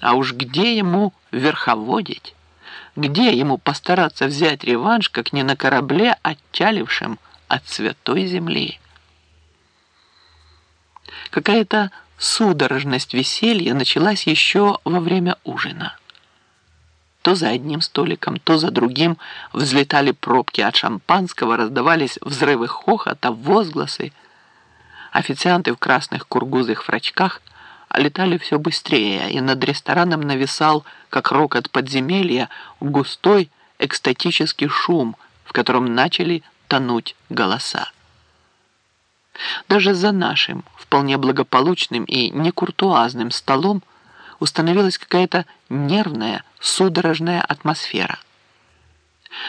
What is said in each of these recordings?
А уж где ему верховодить? Где ему постараться взять реванш, как не на корабле, отчалившем от святой земли? Какая-то судорожность веселья началась еще во время ужина. То за одним столиком, то за другим взлетали пробки от шампанского, раздавались взрывы хохота, возгласы. Официанты в красных кургузых фрачках летали все быстрее, и над рестораном нависал, как рокот подземелья, густой экстатический шум, в котором начали тонуть голоса. Даже за нашим, вполне благополучным и некуртуазным столом установилась какая-то нервная, судорожная атмосфера.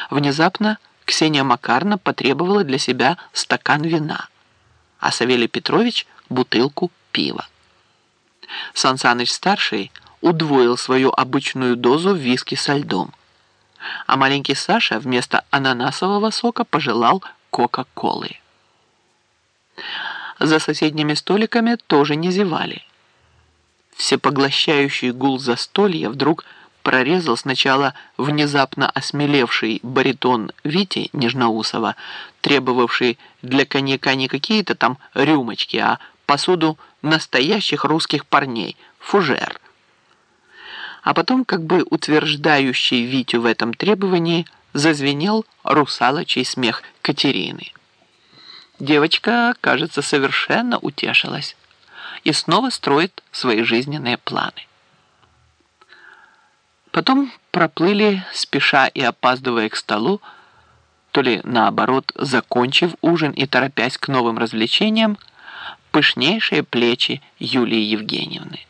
Внезапно Ксения Макарна потребовала для себя стакан вина, а Савелий Петрович – бутылку пива. Сан Саныч-старший удвоил свою обычную дозу виски со льдом, а маленький Саша вместо ананасового сока пожелал Кока-Колы. За соседними столиками тоже не зевали. Всепоглощающий гул застолья вдруг прорезал сначала внезапно осмелевший баритон Вити Нежноусова, требовавший для коньяка не какие-то там рюмочки, а посуду настоящих русских парней, фужер. А потом, как бы утверждающий Витю в этом требовании, зазвенел русалочий смех Катерины. Девочка, кажется, совершенно утешилась и снова строит свои жизненные планы. Потом проплыли, спеша и опаздывая к столу, то ли наоборот, закончив ужин и торопясь к новым развлечениям, пышнейшие плечи Юлии Евгеньевны.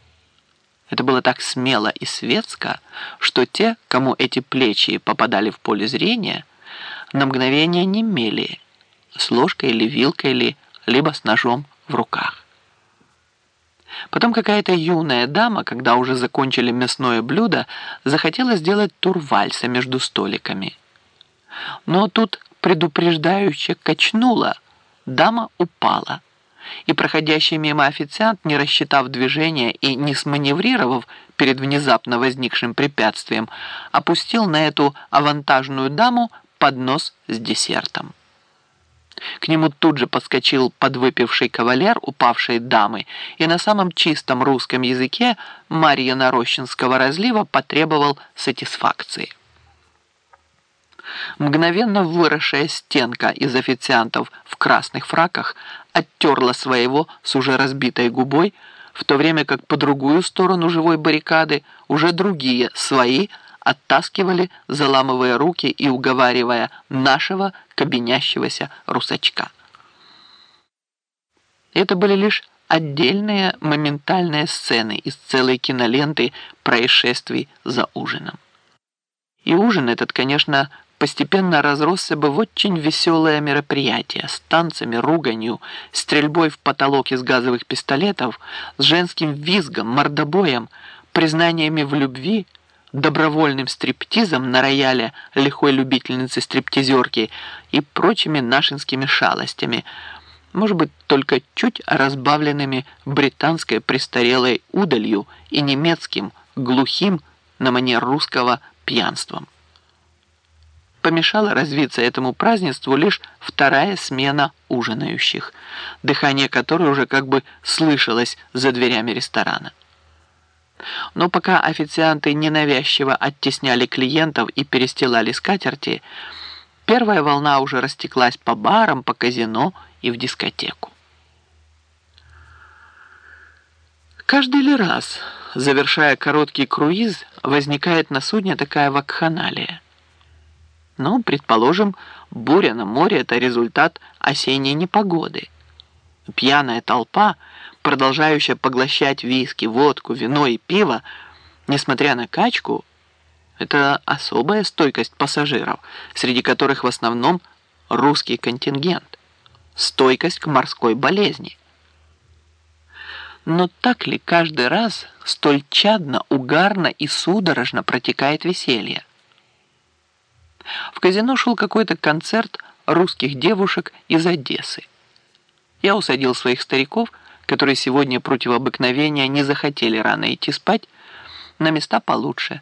Это было так смело и светско, что те, кому эти плечи попадали в поле зрения, на мгновение не мели, с ложкой или вилкой или либо с ножом в руках. Потом какая-то юная дама, когда уже закончили мясное блюдо, захотела сделать тур вальса между столиками. Но тут предупреждающе качнула, дама упала. И проходящий мимо официант, не рассчитав движения и не сманеврировав перед внезапно возникшим препятствием, опустил на эту авантажную даму поднос с десертом. К нему тут же подскочил подвыпивший кавалер упавшей дамы и на самом чистом русском языке Марья Нарощинского разлива потребовал сатисфакции. Мгновенно выросшая стенка из официантов в красных фраках оттерла своего с уже разбитой губой, в то время как по другую сторону живой баррикады уже другие свои оттаскивали, заламывая руки и уговаривая нашего кабинящегося русачка. Это были лишь отдельные моментальные сцены из целой киноленты происшествий за ужином. И ужин этот, конечно, постепенно разросся бы в очень веселое мероприятие с танцами, руганью, стрельбой в потолок из газовых пистолетов, с женским визгом, мордобоем, признаниями в любви – добровольным стриптизом на рояле лихой любительницы стриптизерки и прочими нашинскими шалостями, может быть, только чуть разбавленными британской престарелой удалью и немецким, глухим на манер русского пьянством. Помешала развиться этому празднеству лишь вторая смена ужинающих, дыхание которой уже как бы слышалось за дверями ресторана. Но пока официанты ненавязчиво оттесняли клиентов и перестилали скатерти, первая волна уже растеклась по барам, по казино и в дискотеку. Каждый ли раз, завершая короткий круиз, возникает на судне такая вакханалия? Ну, предположим, буря на море – это результат осенней непогоды. Пьяная толпа – продолжающая поглощать виски, водку, вино и пиво, несмотря на качку, это особая стойкость пассажиров, среди которых в основном русский контингент, стойкость к морской болезни. Но так ли каждый раз столь чадно, угарно и судорожно протекает веселье? В казино шел какой-то концерт русских девушек из Одессы. Я усадил своих стариков – которые сегодня против обыкновения не захотели рано идти спать, на места получше.